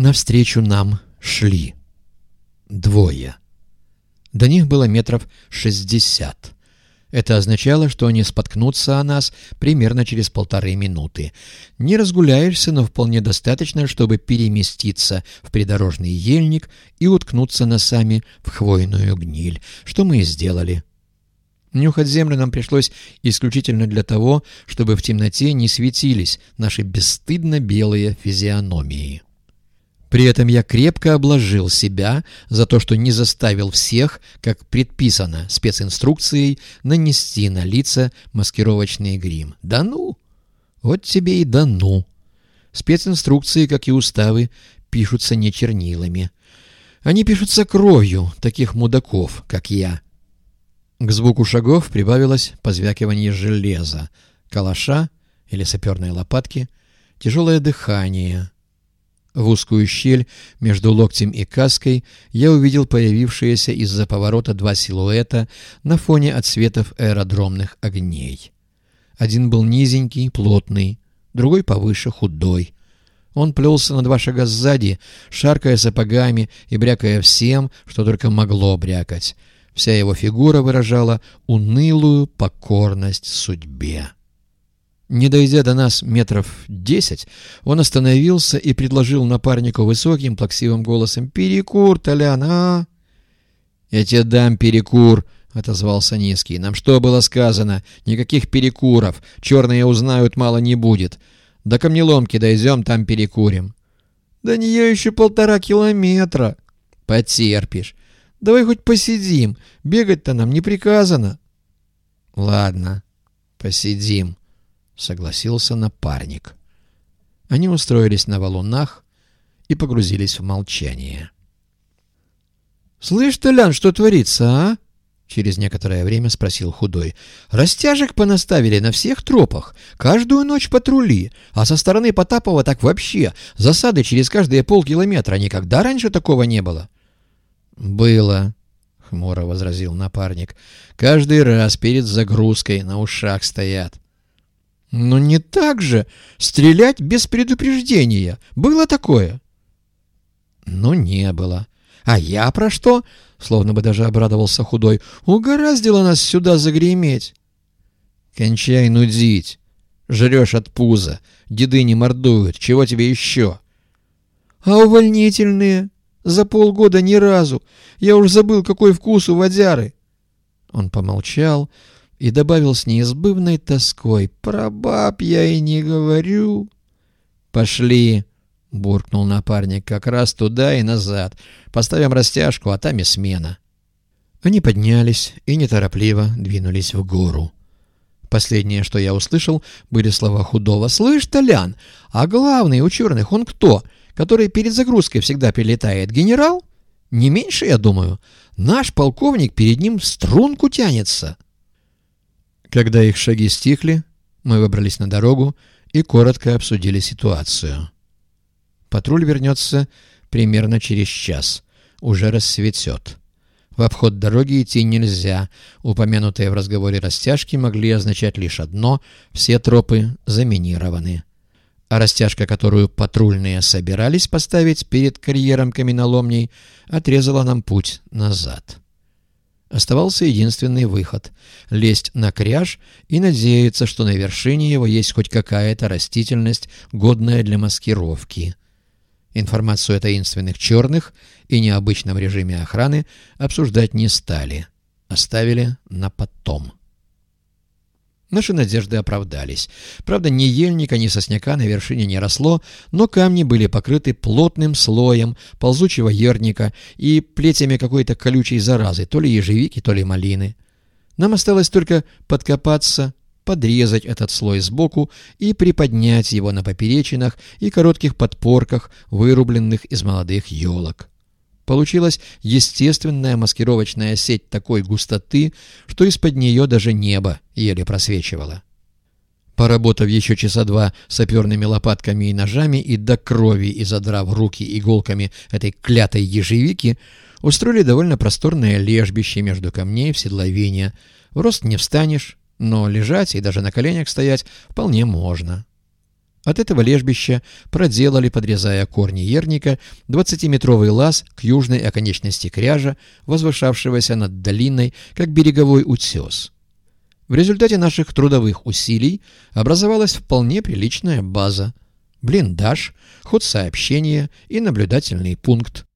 Навстречу нам шли. Двое. До них было метров шестьдесят. Это означало, что они споткнутся о нас примерно через полторы минуты. Не разгуляешься, но вполне достаточно, чтобы переместиться в придорожный ельник и уткнуться носами в хвойную гниль, что мы и сделали. Нюхать землю нам пришлось исключительно для того, чтобы в темноте не светились наши бесстыдно белые физиономии. При этом я крепко обложил себя за то, что не заставил всех, как предписано специнструкцией, нанести на лица маскировочный грим. Да ну! Вот тебе и да ну! Специнструкции, как и уставы, пишутся не чернилами. Они пишутся кровью таких мудаков, как я. К звуку шагов прибавилось позвякивание железа, калаша или саперной лопатки, тяжелое дыхание — в узкую щель между локтем и каской я увидел появившиеся из-за поворота два силуэта на фоне отсветов аэродромных огней. Один был низенький, плотный, другой повыше, худой. Он плелся на два шага сзади, шаркая сапогами и брякая всем, что только могло брякать. Вся его фигура выражала унылую покорность судьбе. Не дойдя до нас метров десять, он остановился и предложил напарнику высоким плаксивым голосом «Перекур, Толян, а?» «Я тебе дам перекур», — отозвался низкий. «Нам что было сказано? Никаких перекуров. Черные узнают, мало не будет. До камнеломки дойдем, там перекурим». «Да не я еще полтора километра». «Потерпишь». «Давай хоть посидим. Бегать-то нам не приказано». «Ладно, посидим» согласился напарник. Они устроились на валунах и погрузились в молчание. «Слышь, Толян, что творится, а?» Через некоторое время спросил худой. «Растяжек понаставили на всех тропах. Каждую ночь патрули. А со стороны Потапова так вообще. Засады через каждые полкилометра. Никогда раньше такого не было». «Было», — хмуро возразил напарник. «Каждый раз перед загрузкой на ушах стоят». Но не так же стрелять без предупреждения. Было такое? Ну, не было. А я про что? Словно бы даже обрадовался худой. Угораздило нас сюда загреметь. Кончай нудить. Жрешь от пуза. Деды не мордуют. Чего тебе еще? А увольнительные? За полгода ни разу. Я уж забыл, какой вкус у водяры. Он помолчал, и добавил с неизбывной тоской «Про баб я и не говорю». «Пошли», — буркнул напарник, — «как раз туда и назад. Поставим растяжку, а там и смена». Они поднялись и неторопливо двинулись в гору. Последнее, что я услышал, были слова худого. «Слышь, Толян, а главный у черных он кто? Который перед загрузкой всегда прилетает? Генерал? Не меньше, я думаю. Наш полковник перед ним в струнку тянется». Когда их шаги стихли, мы выбрались на дорогу и коротко обсудили ситуацию. Патруль вернется примерно через час. Уже рассветет. В обход дороги идти нельзя. Упомянутые в разговоре растяжки могли означать лишь одно — все тропы заминированы. А растяжка, которую патрульные собирались поставить перед карьером каменоломней, отрезала нам путь назад. Оставался единственный выход — лезть на кряж и надеяться, что на вершине его есть хоть какая-то растительность, годная для маскировки. Информацию о таинственных черных и необычном режиме охраны обсуждать не стали. Оставили на потом. Наши надежды оправдались. Правда, ни ельника, ни сосняка на вершине не росло, но камни были покрыты плотным слоем ползучего ерника и плетями какой-то колючей заразы, то ли ежевики, то ли малины. Нам осталось только подкопаться, подрезать этот слой сбоку и приподнять его на поперечинах и коротких подпорках, вырубленных из молодых елок. Получилась естественная маскировочная сеть такой густоты, что из-под нее даже небо еле просвечивало. Поработав еще часа два саперными лопатками и ножами и до крови и задрав руки иголками этой клятой ежевики, устроили довольно просторное лежбище между камней в седловине. В рост не встанешь, но лежать и даже на коленях стоять вполне можно. От этого лежбища проделали, подрезая корни ерника, двадцатиметровый лаз к южной оконечности кряжа, возвышавшегося над долиной, как береговой утес. В результате наших трудовых усилий образовалась вполне приличная база. Блиндаж, ход сообщения и наблюдательный пункт.